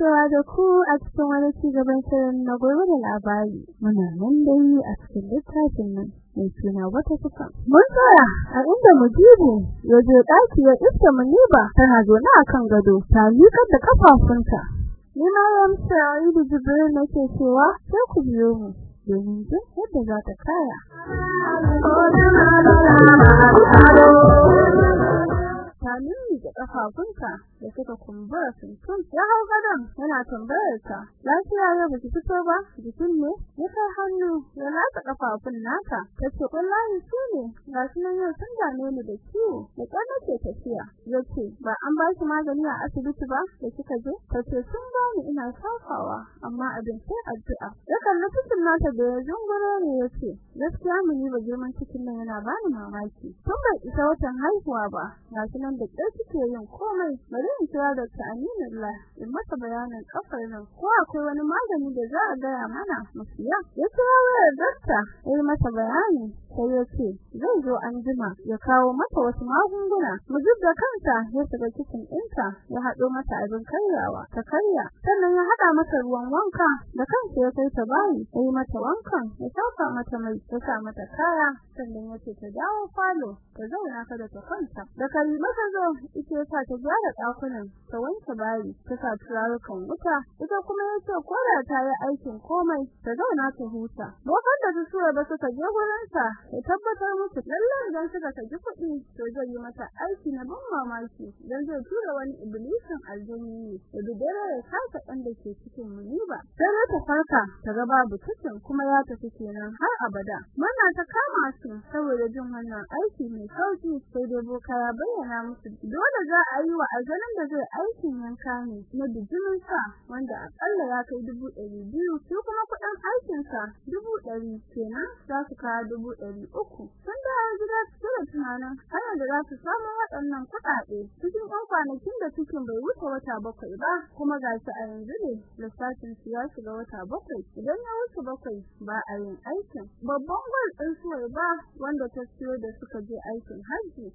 kasancewa da ku a cikin wani cigaban shirin na gobe da labari. Muna nan dai a cikin littafin nan mai suna wata suka. Mun tsaya a inda mujibu ya je daki ya iska muniba tana zaune akan gado ta miƙa da kafafunta. Ni ma yamsa idu jibril nake cewa sai ku biyo mu domin jin yadda za ta kaya. Ta nuni da kafafunta da suka kumbura sun ya hau gadon yana tambayar ta lafiya ya baki fito ba jikin ne ya kai hannu ya latsa kafafun naka tace wallahi su ne ga su nan yau sun gane ni da ciwo da kana ce tafiya ya ce ba an ba shi magani a asibiti ba da kika je tace sun bani ina safawa amma abin sai addu'a ya kalli cikin nata da ya zunguro ne ya ce gaskiya mun yi ba girman cikin nan yana bani mamaki tun bai isa watan haihuwa ba ga su nan da ƙarfi ke yin komai bari in kira da ta aminullah in masa bayanin kafar nan. Ko akwai wani magani da za a gaya mana? Mu siya ya kira wayar dakta ya masa bayani sai ya ce zai zo an jima ya kawo mata wasu magunguna. Mujib da kansa ya shiga cikin ɗinta ya haɗo mata abin karyawa ta karya. Sannan ya haɗa mata ruwan wanka da kansa ya kai ta bayi ya yi mata wankan ya shafa mata mai ya sa mata kaya. Sannan ya ce ta dawo falo ta zauna kada ta kwanta. Da kalima ta zo ita ta ta gyara ɗakunan ta wanke bayi ta sa turarukan wuta ita kuma ya ce ko da ta yi aikin komai ta zauna ta huta. Lokacin da su suwa ba suka je gurinsa ya tabbatar musu lalle idan suka saki kuɗi to zai yi mata aiki na ban mamaki dan zai tura wani iblisin aljini ne da dare ya saka ɗan da ke cikin muniba. Sai ta farka ta ga babu cikin kuma ya tafi kenan har abada. Mana ta kama su saboda jin wannan aiki mai sauƙi sai dai boka ya bayyana musu dole za a yi wa aljanin da zai aikin yanka ne na bijimin sa wanda akalla ya kai dubu ɗari biyu su kuma kuɗin aikinsa dubu ɗari kenan za su kawo dubu ɗari uku. Sun da gida da tunanin hanyar da za su samu waɗannan kuɗaɗe. Cikin ɗan kwanakin da cikin bai wuce wata bakwai ba kuma ga shi a yanzu ne lissafin su ya shiga wata bakwai. Idan ya wuce bakwai ba a yin aikin. Babban gwal ɗin suwai ba wanda ta siyo da suka je aikin hajji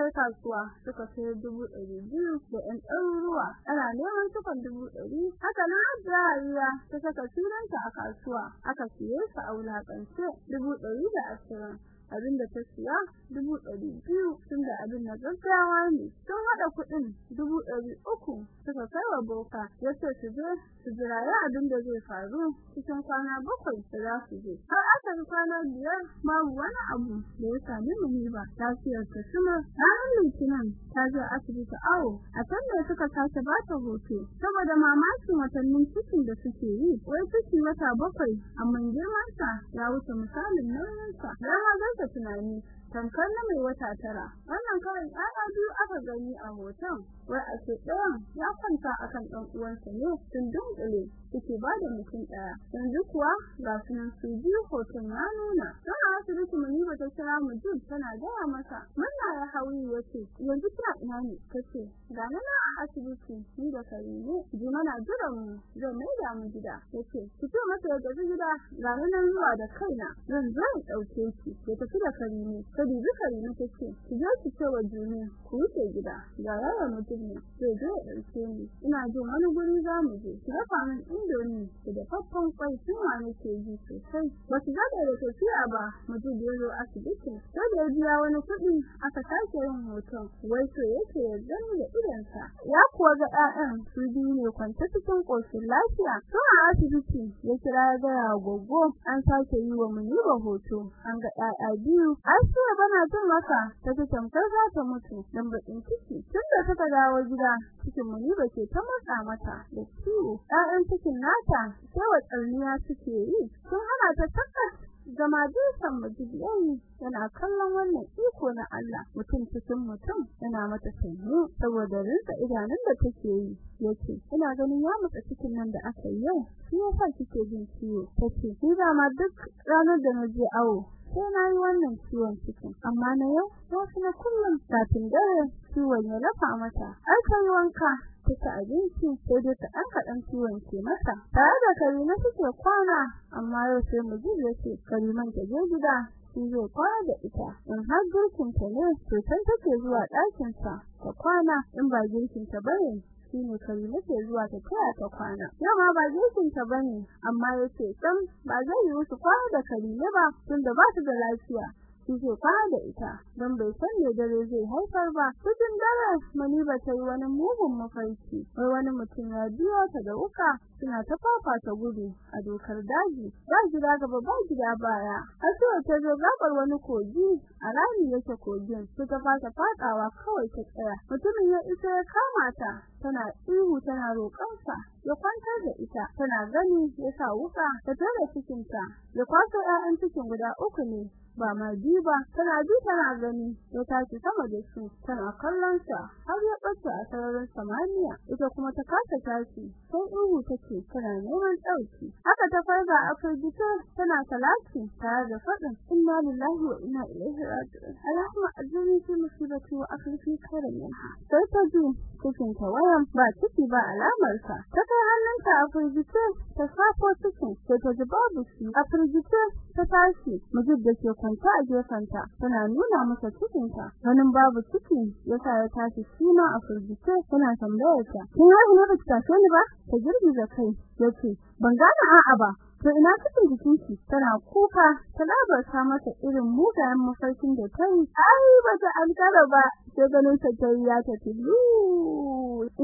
kai kasuwa suka sayar dubu ɗari biyu da ƴan ɗaruruwa. Ana neman sufan dubu ɗari. Haka na hajjariya ta saka sunanta a kasuwa. Aka siye su a wulaƙance dubu ɗari da ashirin. Abin da ta siya dubu ɗari biyu tun da abin na gaggawa ne. Sun haɗa kuɗin dubu ɗari uku suka kai wa boka. Ya ce su je su jirayi abin da zai faru cikin kwana bakwai da za su je. Har aka yi kwana biyar babu wani abu da ya sami muni ba. Lafiyar ta suma ranar litinin ta je asibiti awo. A can da suka sake ba ta hoto. Saboda mamakin watannin cikin da suke yi wai ciki wata bakwai amma girmansa ya wuce misalin nauyinsa. Ya ga tunani tamkar na mai wata tara. Wannan kawai ɗaya biyu aka gani a hoton. Wai a ce ɗayan ya kwanta akan ɗan uwansa ne sun dunkule suke ba da mutum ɗaya. Yanzu kuwa ga sunan su biyu hoton ya nuna. Tana asibiti muni ba ta kira mu jin tana gaya masa murna ya hawi ya ce yanzu kina ina ne? Kace ga nan a asibiti ni da karime ji mana jiran mu zan mai da mu gida. Yace ki ce masa ya tafi gida ga nan zuwa da kaina zan zo in ɗauke ki. Ya tafi da karime ta dubi karime ta ce ki je ki ce wa juni ku wuce gida ga yaya mutum ɗauke ni ina jin wani guri za mu je ki dafa min indomi da dafaffen kwai tun ma nake ji sosai ba su ga da tafiya ba mutum da ya zo asibiti sai da ya biya wani kuɗi aka sake yin hoton wai to yake ya gani da idansa ya kuwa ga ƴaƴan su biyu ne kwance cikin ƙoshin lafiya tun a asibiti ya kira ya gaya goggo an sake yi wa muniba hoto an ga ƴaƴa biyu asiya bana jin maka ta ji tamkar za ta mutu dan bakin ciki tun da suka dawo gida cikin muniba ke ta matsa mata da ciwo. Ƴaƴan cikin nata sai wa tsarniya suke yi. Sun hana ta tabbas zama dusan majiyayi yana kallon wannan iko na Allah. Mutum cikin mutum yana mata sanyi saboda rinsa idanun da take yi. Yace ina ganin ya mutsa cikin nan da aka yi yau. Shi yasa kike jin ciwo? Tace ni ma duk ranar da naje awo sai na yi wannan ciwon cikin amma na yau ya fi na kullum kafin dare ciwon ya lafa mata. Ta yi wanka ta ci abinci sai dai ta ɗan kaɗan ciwon ke mata. Tare da karima suke kwana amma yau sai mu ji ya ce kariman ta je gida. Shi zai kwana da ita. In har girkin ta ne to san take zuwa ɗakin sa ta kwana. In ba girkin ta ba ne shine kare nake zuwa ta taya ta kwana. Yau ma ba girkin ta ba ne amma ya ce sam ba zai yi su kwana da kare ba tunda ba su da lafiya. Shi zai kwana da ita don bai san me dare zai haifar ba. Cikin dare maniba ta yi wani mugun mafarki. Wai wani mutum ya biyo ta da wuka suna ta fafa ta gudu a dokar daji. Ba gida gaba ba gida baya. Har ta zo gabar wani kogi a rami yake kogin. Su ta fata fadawa kawai ta tsaya. Mutumin ya isa ya kama ta tana ihu tana roƙonsa ya kwantar da ita. Tana gani ya sa wuka ta tare cikinta. Ya kwaso 'ya'yan cikin guda uku ne. Ba ma ba tana ji tana gani. Ya tashi sama da su tana kallon sa. Har ya bace a sararin samaniya. Ita kuma ta kasa tashi. Sai ihu take tana neman ɗauki haka ta farga a firgita tana salati tare da faɗin inna lillahi wa inna ilaihi raji'un. Allahumma ajirni fi musibati wa akhlifi khairan minha. Sai ta ji cikin ta wayan ba ciki ba alamar sa ta kai hannunta a firgita ta safo cikin sai ta ji babu shi. A firgita ta tashi mujib da ke kwanta a gefenta tana nuna masa cikinta. Ganin babu ciki yasa ya tashi sima a firgice tana tambayar ta kin haihu ne baki tashi ni ba? Ta girgiza kai ya ce ban gane a'a ba. To ina cikin jikinki? Tana kuka ta labarta masa irin mugayen mafarkin da ta yi. Ai ba ta ankara ba. Sai ganin ta tayi ya tafi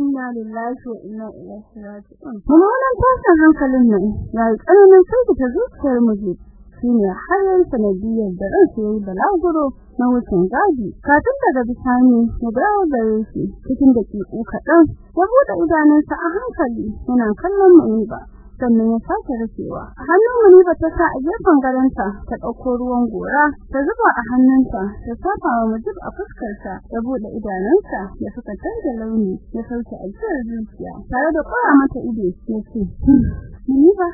inna lillahi wa inna ilaihi raji'un. Kuma wannan tashin hankalin nan yayi tsananin sai ta zuciyar miji shine har yayin sanadiyar da ransa yayi balaguro na wucin gadi. Kafin daga bisani ya dawo gare shi cikin dakiku kaɗan. Ya buɗe idanunsa a hankali yana kallon Muniba sannan ya sake rufewa. Hannun Muniba ta sa a gefen garanta ta ɗauko ruwan gora ta zuba a hannunta ta safa wa Mujib a fuskarsa. Ya buɗe idanunsa ya suka canza launi ya sauke ajiyar zuciya tare da ƙura mata ido ya ce Muniba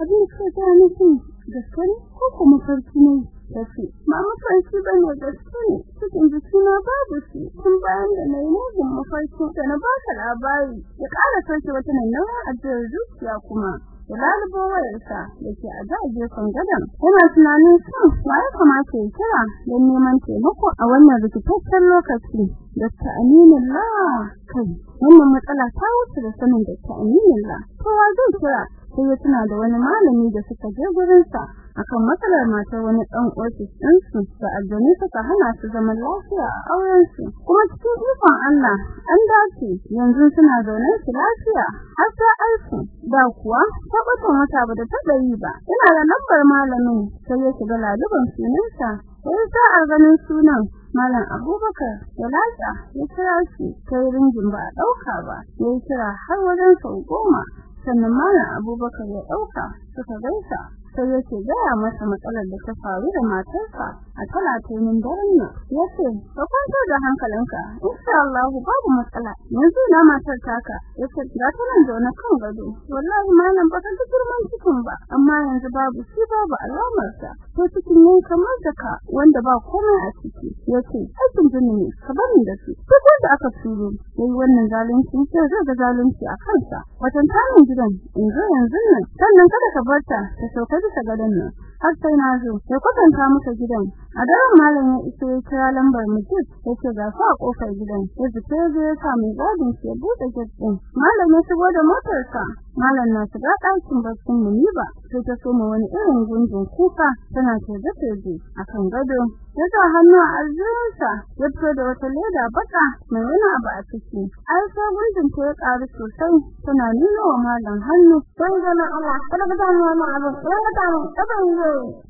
abin da kake miki gaske ne ko kuma farki ne? Tace mama farki ba ne gaske ne cikin jikina babu shi tun bayan da na yi mugun mafarki da na baka labari ya ƙara sauke wata nan ajiyar zuciya kuma da lalubo da ke a gefen gadon. Yana tunanin sun wa ya kamata ya kira don neman taimako a wannan rikitaccen lokaci? Dr. Aminullah kai wannan matsala ta wuce da sanin Dr. Aminullah. Kowa zai kira? Sai ya tuna da wani malami da suka je gurin sa akan matsalar matar wani dan ofis din su da aljani suka hana su zaman lafiya a auren su kuma cikin ikon Allah an dace yanzu suna zaune su lafiya har ta aiki da kuwa ta bata mata ba da ta yi ba. Ina da lambar malamin sai ya shiga laluban sunansa. Sai sa a ganin sunan Malam Abubakar ya latsa ya kira shi. Ringin ba a ɗauka ba. Ya kira har wajen sau goma. Sannan Malam Abubakar ya ɗauka suka gaisa. Sai yake gaya masa matsalar da ta faru da matarsa a talatin daren nan. Yace ka kwanta da hankalinka. Insha Allah babu matsala. Yanzu na matar taka? Yace ga ta nan zaune kan gado. Wallahi malam baka ji girman cikin ba amma yanzu babu shi babu alamar sa to cikin ne kamar daka wanda ba komai a ciki. Yace aikin jini ne ka bari da shi. Duk wanda aka turo yayi wannan zalunci sai ga zalunci a kansa. Watan tarin gidan zo yanzu nan. Sannan kada ka barta ta sauka bisa gadon nan har sai na zo. Ya kwatanta masa gidan. A daren malam ya iso ya kira lambar mujib ya ce ga fa a ƙofar gidan. Ya fita ya ya sa mai gadin shi ya buɗe gate din malam ya shigo da motarsa. Malam na shiga ɗakin baccin Muniba sai ta soma wani irin gungun kuka tana taje taje akan gado. Ya sa hannu a aljihunsa ya fito da wata leda baka mai wani abu a ciki. Ai sai gungun ta ya ƙaru sosai tana nuna wa malam hannu. Sai ga na Allah kada ka damu wannan abu ya ga damu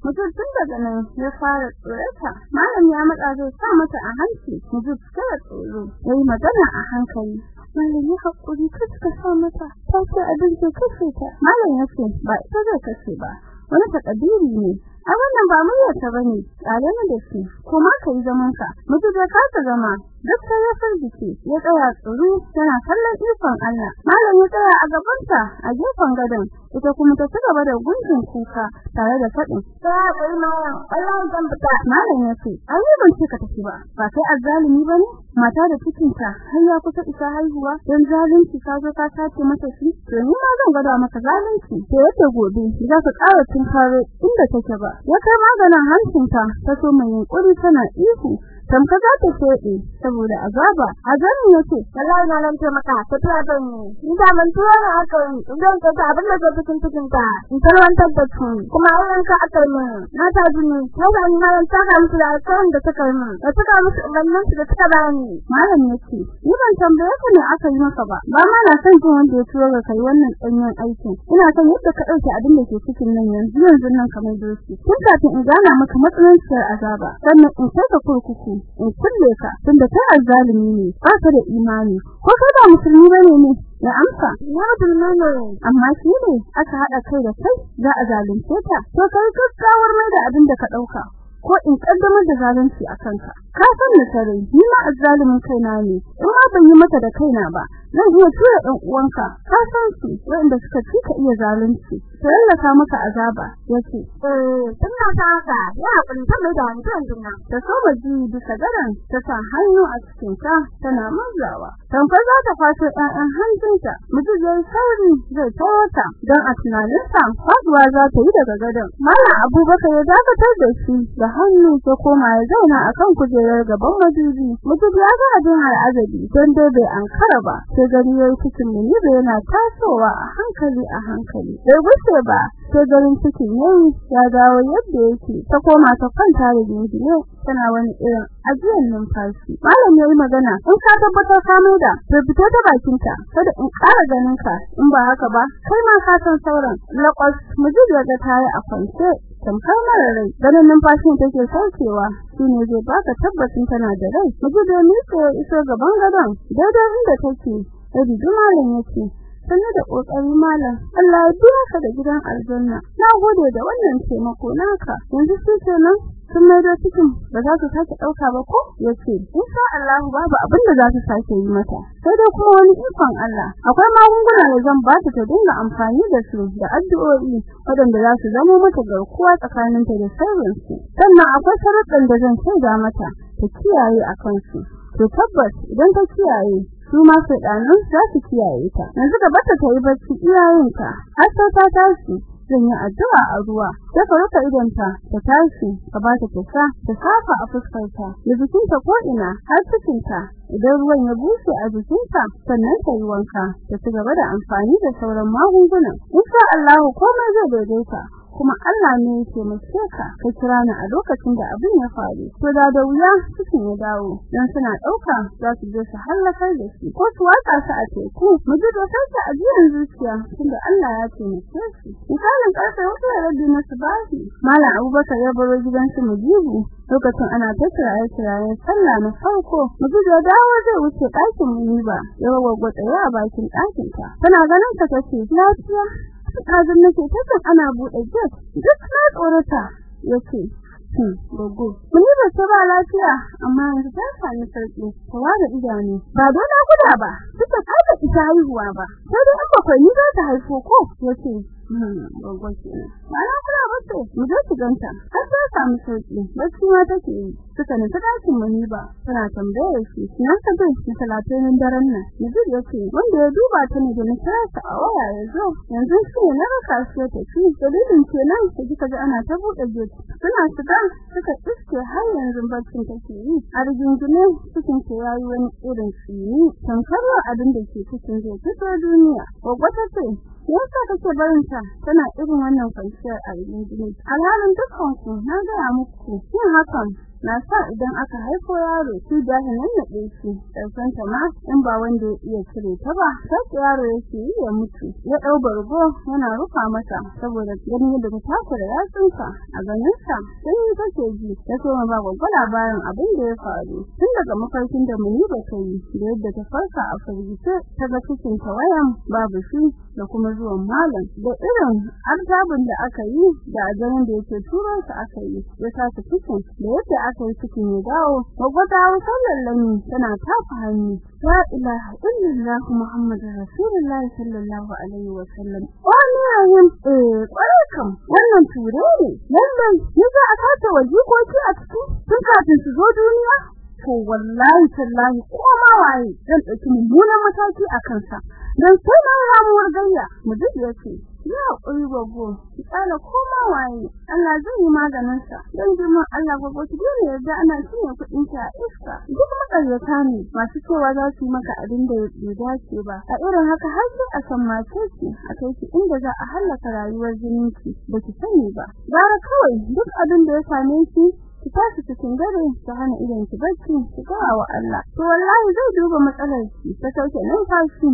mutum tun daga nan ya fara tsorata. Malam ya matsa zai sa mata a hanci mutum kada tsoro. Yayi magana a hankali. Malam ya haƙuri kada ka sa mata ta ce abin ke kashe ta malam ya ce ba ita zai kashe ba. Wani takadiri ne. A wannan ba muryarta ba ne tsare da shi. Kuma kai zaman ka. Mutu da ka zama. Duk sai ya firgice ya tsaya tsuru yana kallon ikon Allah. Malam ya tsaya a gabansa a gefen gadon. Ita kuma ta cigaba da gunjin kuka tare da faɗin sai kai malam Allah zan fita. Malam ya ce ai ban ce ka tafi ba. Ba kai azzalimi ba ne mata da cikinta har ya kusa isa haihuwa dan zalunci ka zo ka sace mata shi? To ni ma zan gada maka zalunci. To yadda gobe za ka ƙara tunkare inda take ba. Kai maganin hancinta ta so mai yunkuri tana ihu. Tamka za ta shede saboda azaba. Azamin ya ce wallahi na nan maka ta tura ban ni da man tura na aka yi idan ka ta abin da ke cikin cikin ta in tarwantar da ku kuma ayyan ka aka yi na ta jini. Ko ga ni malan ta ga musu da alƙawarin da suka yi da suka musu ubannin su da suka bani malam ya ce ni ban tambaye ka ne aka yi maka ba. Ba ma na san jin wanda ya tura ka kai wannan danyen aikin ina son yadda ka ɗauke abin da ke cikin nan yanzu yanzu nan kamar doki. Tun kafin in gana maka matsalanciyar azaba. Sannan in kai ka kurkuku. In kulle ka tunda kai azzalimi ne ba ka da imani. Ko kai ba musulmi ba ne ne? Ya amsa. Ya dulmano amma shi ne aka hada kai da kai za a zalunce ta to kai gaggawar mai da abin da ka ɗauka ko in kaddamar da zalunci a kanka. Ka san da tare ni ma azzalimin kaina ne. In ma ban yi maka da kaina ba zan iya tura dan uwanka. Ka san su wanda suka ci ka iya zalunci. Tallaka maka azaba. Yace eh tana ta haka. Ya kunta mai da wancan dinna ta soma ji bisa garan ta sa hannu a cikin ta tana mazawa tamfar za ta faso ɗayan hanjinta. Mutum yayi sauri zai tawata don a tunaninsa faɗuwa za ta yi daga gadon. Mallam abubakar ya dakatar da shi da hannu ya koma ya zauna akan kujerar gaban madubi. Mutum ya ga abin al'ajabi don dai bai ankara ba. Sai gari yayi cikin munibe yana tasowa a hankali a hankali. Bai gushe ba sai garin cikin yayi ya dawo yadda yake. Ta koma ta kwanta da gingine tana wani irin ajiyar numfashi. Malam yayi magana in ka tabbatar ka maida to fito ta bakinka kada in ƙara ganin ka in ba haka ba kai ma ka san sauran. Lakwas mujib ya ga a kwance tamkar mara rai. Ganin numfashin take saukewa shine zai baka tabbacin tana da rai. Mujib ya miƙe iso gaban gadon. Daidai inda take Ebi malam yake sanne da ƙoƙari malam. Allah ya biya ka da gidan aljanna. Na gode da wannan taimako naka. Yanzu sai kenan sun maido cikin. Ba za su sake ɗauka ba ko? Yace insha Allah babu abin da za su sake yi mata. Sai dai kuma wani ikon Allah. Akwai magunguna da zan ba ta ta dinga amfani da su da addu'o'i wadanda za su zama mata garkuwa tsakaninta da sirrinsu. Sannan akwai sharuɗan da zan shaida mata ta kiyaye akan su to tabbas idan ta kiyaye su ma ɗanin za su kiyaye ta yanzu da bata ta yi bacci iyayenta har sai ta tashi zan yi addu'a a ruwa. Sai ka rufe idonta ta tashi ka ba ta ta ta safa a fuskarta da jikinta ko ina har cikinta. Idan ruwan ya bushe a jikinta sannan ta yi wanka ta ci gaba da amfani da sauran magungunan insha Allah komai zai daidaita kuma Allah ne yake mace ka ka kira ni a lokacin da abin ya faru. To da da wuya cikin ya dawo. Dan suna ɗauka za su je su halakar da shi. Ko su watsa su a teku mu ji dokar ta ajiyar zuciya tunda Allah ya ce mu shi misalin ƙarfe wata rabi na malam Abubakar ya baro gidan su mujibu lokacin ana ta kiraye kiraye sallah na farko mujibu ya dawo zai wuce ɗakin muniba ya wago tsaye a bakin ɗakin ta tana ganin ta tace lafiya. Kazin nake takan ana buɗe gate. Duk na tsorata. Yace hmm gogo. Mun ba ta ba lafiya amma yanzu ta sami sauƙi ta wada idanu. Ba na guda ba. Suka kada ita haihuwa ba. Sai dai bakwai ni za ta haifo ko? Yace gogo kenan ana kula ba ce mu je ki ganta har ta samu sauƙi bacci ma take yi suka nufi ɗakin mani ba tana tambayar shi nan ka je ki talatin daren nan Yazid ya ce wanda ya duba ta ne da nasararsa a waya ya zo yanzu shi ne na raka shi ta ci dalilin kenan da kika ji ana ta buɗe gate suna shiga suka iske har yanzu baccin take yi a rigingine cikin ta yayi wani irin tsini tamkar abin da ke cikin zai fito duniya gwagwata ce yasa kake barin ta? Tana irin wannan kwanciyar a rigingine alhalin dukkan na ga muku yin hakan na sa idan aka haifo yaro shi da nan na shi san ta ma in ba wanda ya iya cire ta ba sai yaro yake yi ya mutu. Ya ɗau bargo yana rufa mata saboda ganin yadda ta takura yatsunsa. A ganin sa sai ya take ji ya so ba gwagwa labarin abin da ya faru. Tun daga mafarkin da muni ba ta yi da yadda ta farka a firgice ta ga cikin ta wayan babu shi da kuma zuwan malam. Da irin artabin da aka yi da ajarin da yake turo su aka yi ya sa cikin da yadda yi cikin ya dawo gogo ta hawo sallallani tana tafa hannu. La ilaha illallah muhammadur rasulullahi sallallahu alaihi wa sallam. Wani yayin eh ƙwarai kam wannan ture ne. Lallai yaza a kata waje ko ki a cikin tun kafin su zo duniya. To wallahi tallahi ko ma waye zan ɗauki mummunan mataki a kansa. Dan sai na ramuwar gayya mu duk ya ce ya haƙuri gogo tsala ko ma waye. Allah zai yi maganin sa dan jima Allah gogo ki dole yarda ana cinye kuɗin ki a iska. Duk makaryata ne masu cewa za su maka abin da ya dace ba. A irin haka har sai a san mace ki a kai ki inda za a halaka rayuwar jininki. Ba ki sani ba. Gara kawai duk abin da ya same ki ki tashi cikin dare ki hana idan ki bacci ki ga wa Allah. To wallahi zai duba matsalar ki ta sauke numfashi.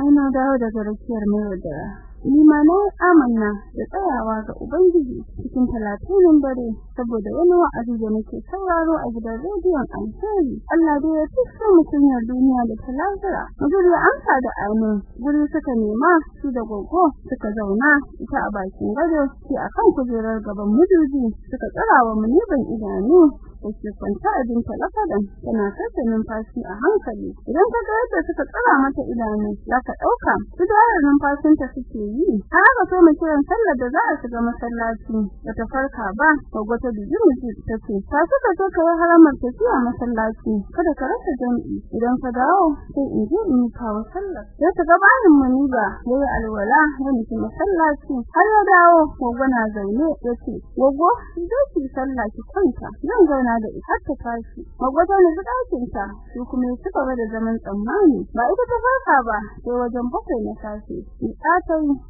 Ana dawo daga rakiyar mai da limanai amanna da tsayawa ga ubangiji cikin talatin dare saboda wani wa'azi da nake sauraro a gidan rediyon alheri. Allah da ya tsaya mutum ya duniya da talazara ya amsa da amin. Guri suka nema su da gogo suka zauna ita a bakin gado sai akan kujerar gaban mudubi suka tsarawa mu ne ban idanu. Take kwanta a jin talafadan tana kasa numfashi a hankali. Idan ka ga yadda suka tsara mata idanu za ka ɗauka su da numfashin ta suke yi. Har aka so mu kiran sallar da za a shiga masallaci da ta farka ba gogo ta biji miji ta ce ta suka so ka haramar tafiya masallaci kada ka rasa jami'i. Idan ka dawo sai in je in kawo sallar. Sai ta gabanin muni ba yayi alwala ya nufi masallaci. Har ya dawo gogo na zaune ya ce gogo zai ki sallah ki kwanta. Zan zauna da ita ta tashi. Magwada ne da ɗakin ta shi kuma ya cika da zaman tsammani. Ba ita ta farka ba sai wajen bakwai na ta yi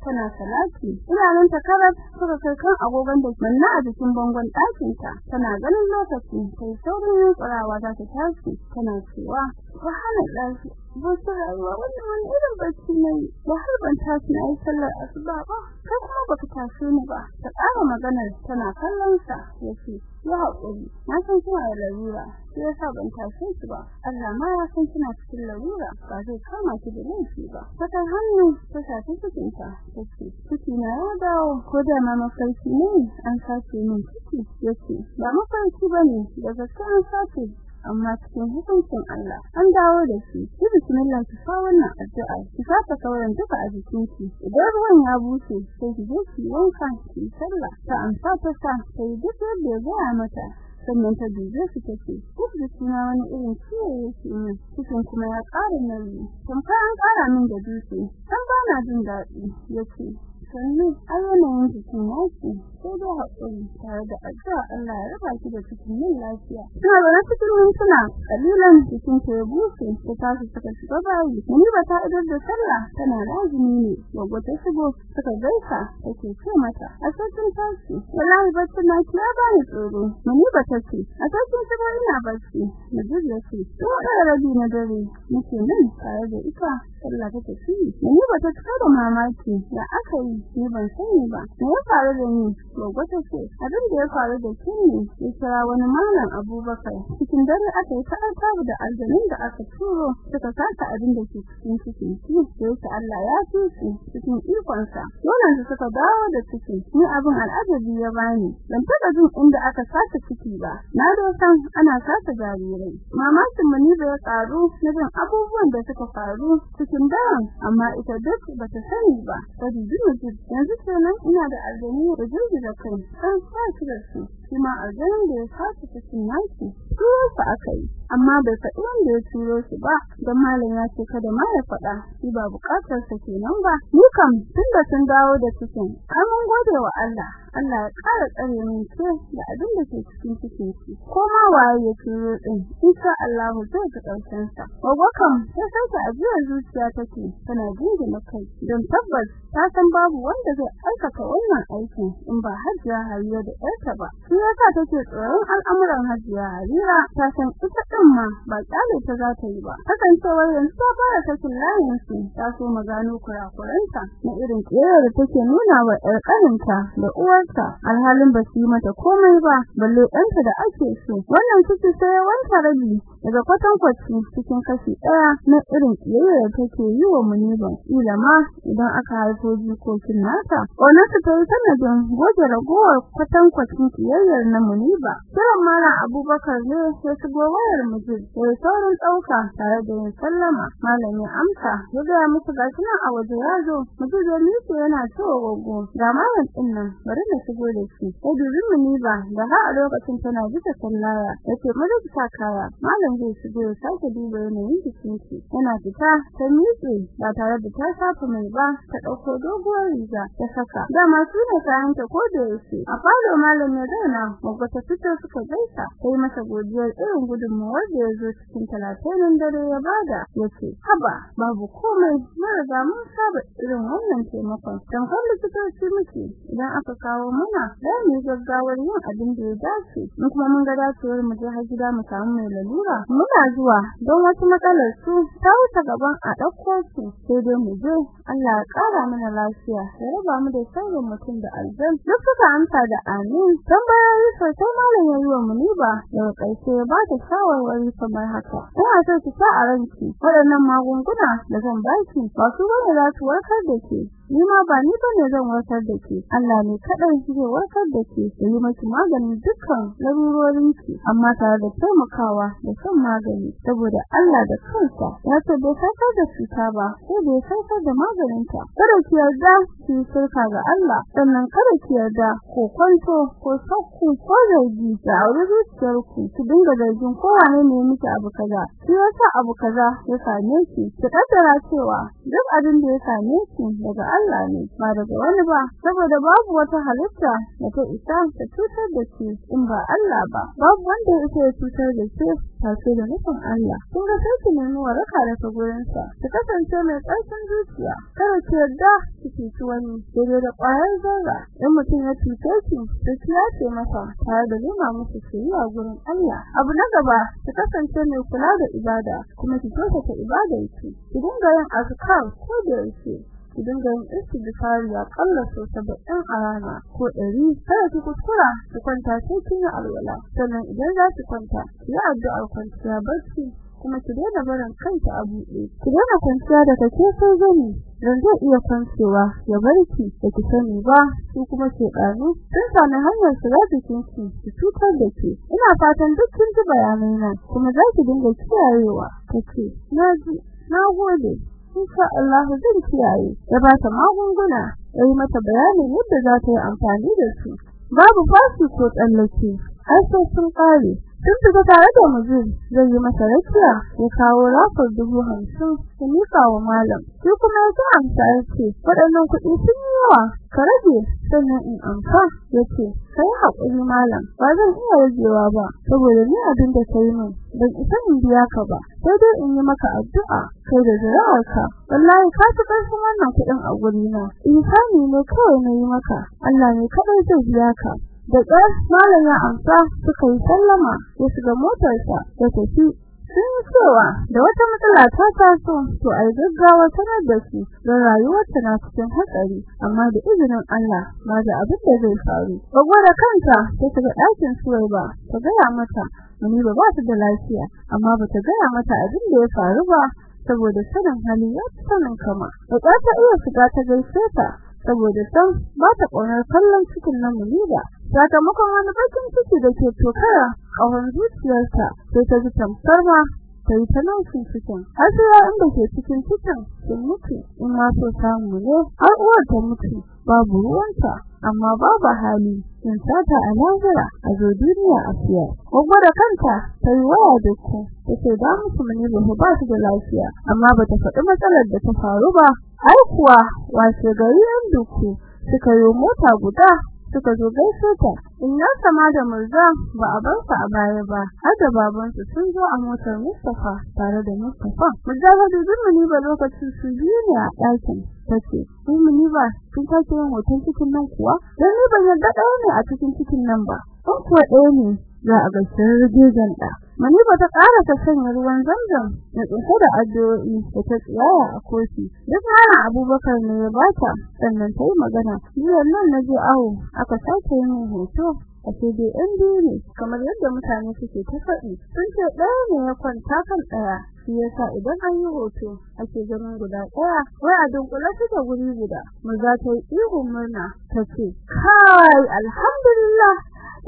tana salati. Idanun ta karar suka kai kan agogon da manna a jikin bangon ɗakin ta. Tana ganin lokaci sai saurin tsarawa za ta tashi. Tana cewa subhanallahi ba su rayuwa wannan wani irin bacci ne da har ban tashi na yi sallar asuba ba kai kuma baka tashi ni ba. Ta ƙara maganar tana kallon sa. Yace ya haƙuri na san kina da larura sai yasa ban tashe ki ba. Allah ma ya san kina cikin larura ba zai kama ki da laifi ba. Saka hannu ta shafi cikin ta tace ciki na ya dawo ko da ma mafarki ne an sace min ciki. Yace ba mafarki ba ne da gaskiya an sace amma cikin hukuncin Allah an dawo da shi. Ki bismillah ki fa wannan addu'a. Ki fata kauran duka a jikinki. Idan ruwan ya bushe sai ki je ki wanka ki sallah. Ta amsa ta sa sai duk yadda ya mata. Sannan ta dube su take duk da suna wani irin ciwo yake min. Cikin kuma ya ƙara nauyi. Tamkar an ƙara min da dutse. Dan ba na jin daɗi ya ce sannu a yanayin jikin yaki sai dai haƙuri tare da addu'a Allah ya raba ki da cikin yin lafiya. Tana da na cikin mintuna kalilan jikin ta ya ta tashi suka shiga bayi. Muni ba ta idar da sallah tana lazimi ne gogo ta shigo suka gaisa take ce mata a cikin tashi wallahi bacci na ki ya bani tsoro. Muni ba ta ce a cikin shigo ina bacci. Najib ya ce to da rabi na dare nake nan tare da ita sallah ta tafi. Muni ba ta da mamaki da aka yi ni ban sani ba. Me ya faru da ni? Gogo ta ce. Abin da ya faru da ki ne ya kira wani malam Abubakar. Cikin dare aka yi ta'ata da aljanin da aka turo suka saka abin da ke cikin cikin ki sai ta Allah ya tuci cikin ikon sa dole su suka dawo da ciki ni abin al'ajabi ya bani. Ban taba jin inda aka saka ciki ba. Na do san ana saka jarirai. Mamakin mu ni ya karu na jin abubuwan da suka faru cikin daren amma ita duk bata sani ba. Sai duk yanzu kenan ina da aljani da jirgi da kai san sa shi da su kuma aljanin da ya saka cikin naki turo su aka amma bai faɗi wanda ya turo su ba don malam ya ce kada ma ya faɗa shi ba buƙatar sa kenan ba. Ni kam tunda sun dawo da cikin kamun gode wa Allah. Allah ya ƙara tsare min ce da abin da ke cikin cikin ki ko ma waye ya turo din insha Allah zai ga ƙarshen sa. Gogo kam sai sai ajiyar zuciya take tana jinjina kai. Don tabbas ta san babu wanda zai aikata wannan aikin in ba Hajiya Hariya da ƴarta ba. Shi yasa take tsoron al'amuran Hajiya Harira ta san ita din ma ba ƙyale ta za ta yi ba. Kasancewar yanzu ta fara sakin layin su ta so magano kurakuranta na irin kiyar da take nuna wa ƴar da uwar uwarta alhalin ba su yi mata komai ba balle ɗanta da ake so. Wannan ciki sai wanta rabi daga kwatan kwaci cikin kashi ɗaya na irin kiyaye da take yi wa muniban. Ila ma idan aka haifo jikokin nata wannan su ta yi sanadin goge ragowar kwatan kwacin kiyayyar na muniba. Kiran mara abubakar ne ya shigo wayar mijin sai saurin ɗauka tare da yin sallama. Malamin amsa ya gaya musu gashi nan a waje ya zo. Mijin yana cewa gogo ga malam ɗin nan bari na shigo da shi. Ya dubi muniba da har a lokacin tana bisa sallaya ya ce mu ta kaya. Malam zai shigo ya sake duba yanayin jikinki yana fita ta miƙe ba tare da ta shafa mai ba ta ɗauko doguwar riga ta saka. Dama su ne kayanta ko da yaushe. A falo malam ya zauna gogo ta fito suka gaisa. Sai masa godiyar irin gudunmawar da ya zo cikin talatin dare ya ba da ya haba babu komai. Mun riga mun saba irin wannan taimakon. Kan likitoci muke. Idan aka kawo mana za mu gaggawar yin abin da ya dace. In kuma mun ga dacewar mu je har gida mu samu mai lalura. Muna zuwa don wasu matsalar su ta wuce gaban a ɗauko su. Sai dai mu je. Allah ya ƙara mana lafiya. Ya raba mu da sauran mutum da aljan. Duk suka amsa da amin. Tambayoyi sosai malam ya yi wa muniba daga ƙarshe ya ba ta shawarwari kamar haka. Ina so ki sa a ranki waɗannan magunguna da zan baki ba su ba ne za su warkar da ke. Ni ma ba ni ba ne zan warkar da ke. Allah ne kadai zai warkar da ke yi maki maganin dukkan larurorin ki amma tare da taimakawa da shan magani saboda Allah da kansa ya saukar da cuta ba sai da ya da maganin ta kada ki yarda ki shirka ga Allah sannan kada ki yarda ko kwanto ko sakku ko zargi. Da aure zuciyar ku ki dinga zargin kowane ne miki abu kaza. Shi yasa abu kaza ya same ki ki kaddara cewa duk abin da ya same ki daga Allah ne. Ba daga wani ba saboda babu wata halitta da ta isa ta cutar da ke in ba Allah ba. Babu wanda ya isa ya cutar da ke sai da nufin Allah. Kun ga sai ki nemi waraka daga gurin sa ki kasance mai tsarkin zuciya. Kada ki yarda ki cuci wani daidai da ƙwayar zarra. In mutum ya cuce ki sai ki ya ce masa tare da nuna musu soyayya gurin Allah. Abu na gaba ki kasance mai kula da ibada kuma ki kyautata ibadar ki ki dinga yin azkar ko da yake ki dinga yin istighfar ya kalla so saba'in a rana ko ɗari. Kada ki kuskura ki kwanta sai kin yi alwala. Sannan idan za ki kwanta ki yi addu'ar kwanciya barci kuma ki daina barin kanta a buɗe. Ki daina kwanciya da kake sai gani dan zai iya kwancewa ya barki da ki sani ba su kuma ke sun sami hanyar shiga jikin ki ki cutar da ke. Ina fatan duk kin ji bayanai nan kuma za ki dinga kiyayewa. Kace na ji na gode. Insha Allah zan kiyaye. Ya ba ta magunguna yayi mata bayanin yadda za ta yi amfani da su. Babu fashi ko tsallake. Har sai sun kare tun daga tare da mujin zai yi masa rakiya ya kawo rafar dubu hamsin ya wa malam. Shi kuma ya ji amsa ya waɗannan kuɗi sun yi yawa ka rage. Sannan in amsa ya ce kai haƙuri malam ba zan iya ragewa ba saboda ni abin da kai min ban isa in biya ka ba. Sai dai in yi maka addu'a kai da zuri'arka. Wallahi ka ci ƙarfin wannan kuɗin a gurina insani ne kawai na yi maka Allah ne kaɗai zai biya ka. Da ƙar malam ya amsa suka yi sallama ya shiga motarsa ya tafi. Sun cewa da wata matsala ta taso to ai gaggawa sanar da su don rayuwarta na cikin hatsari amma da izinin Allah ma da abin da zai faru. Bago da kanta ta shiga ɗakin suwai ba ta gaya mata mani ba ba ta da lafiya amma ba ta gaya mata abin da ya faru ba saboda sanin hali ya sanin kama. Da ta iya shiga ta gaishe ta saboda san ba ta ƙaunar kallon cikin nan ba sakamakon wani bakin ciki da ke tokara ƙawar zuciyarta sai ta ji tamsar ma ta yi ta nausin cikin. Har sai yayin da ke cikin cikin sun mutu in ma so samu ne. Har uwar ta mutu babu ruwanta amma babu hali. In sata a lahira a zo duniya a siya. Gogo da kanta ta yi waya da ku ta ce da musu mani ba ba su da lafiya. Amma ba ta faɗi matsalar da ta faru ba. Har kuwa washe gari yan duku suka yi mota guda suka zo gaishe ta. Inna sama da murza ba a bar su a baya ba har da babansu sun zo a motar Mustafa tare da Mustafa murza da dudun ni ba lokacin su biyu ne a ɗakin tace muni ba kin kace yin hoton cikin nan kuwa? Dan ni ban yarda ɗaya ne a cikin cikin nan ba. Ko kuwa ɗaya ne za a ga shirgizan da Manifa ta ƙara ta sanya ruwan zamzam da tsinke da addu'o'i da ta tsiyaya a kofi. Duk hana Abubakar ne ya bata sannan ta yi magana. Jiya nan na je awo aka sake yin hoto a sai dai ɗan kamar yadda mutane suke ta faɗi. Sun ce ɗaya ne ya kwanta kan ɗaya. Shi yasa idan an yi hoto ake ganin guda ɗaya wai a dunkule suke guri guda. Mu za ta yi ihun murna ta ce kai alhamdulillah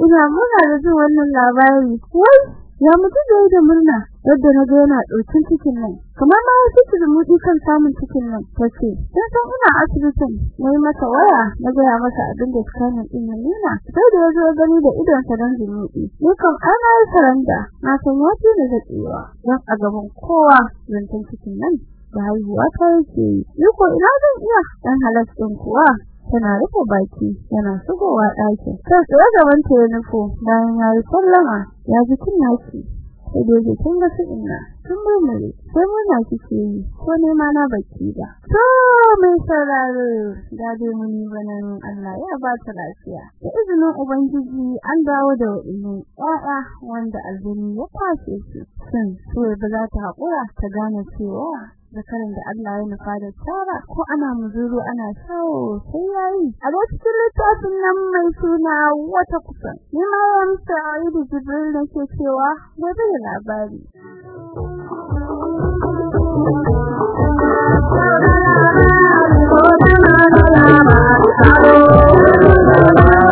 ina muna da jin wannan labari. Wai ya mutu da da murna yadda na ga yana ɗaukin cikin nan. Kamar ma da mutu kan samun cikin nan tace dan san ina asibitin? Nayi masa waya na ga masa abin da scanning din ya nuna. Sai da ya zo gani da idon sa dan zumuɗi ni kan ana saranda na san ya fi da tsewa dan a gaban kowa zantan cikin nan da haihuwa ta yake yi. Ko ina zan iya? Dan halas kuwa. Tana rufe baki yana shigowa ɗakin. Sai tsaye gaban ta ya bayan ya yi sallama ya ji tun nashi sai dai ji tun gasu ina murmure sai murna kike yi ko nema na baki ba? To mai sauraro da muni banan Allah ya ba ta lafiya. Da izinin ubangiji an dawo da wa'innan ƴaƴa wanda aljini ya kwashe su. Shin so ba za ta haƙura ta gane cewa zakarin da Allah ya nufa da tsara ko ana muzuru ana shawo sai yayi a cikin littafin nan mai suna wata kusan ni ma yamsa ayi jibril da ke cewa gobe da labari. Domin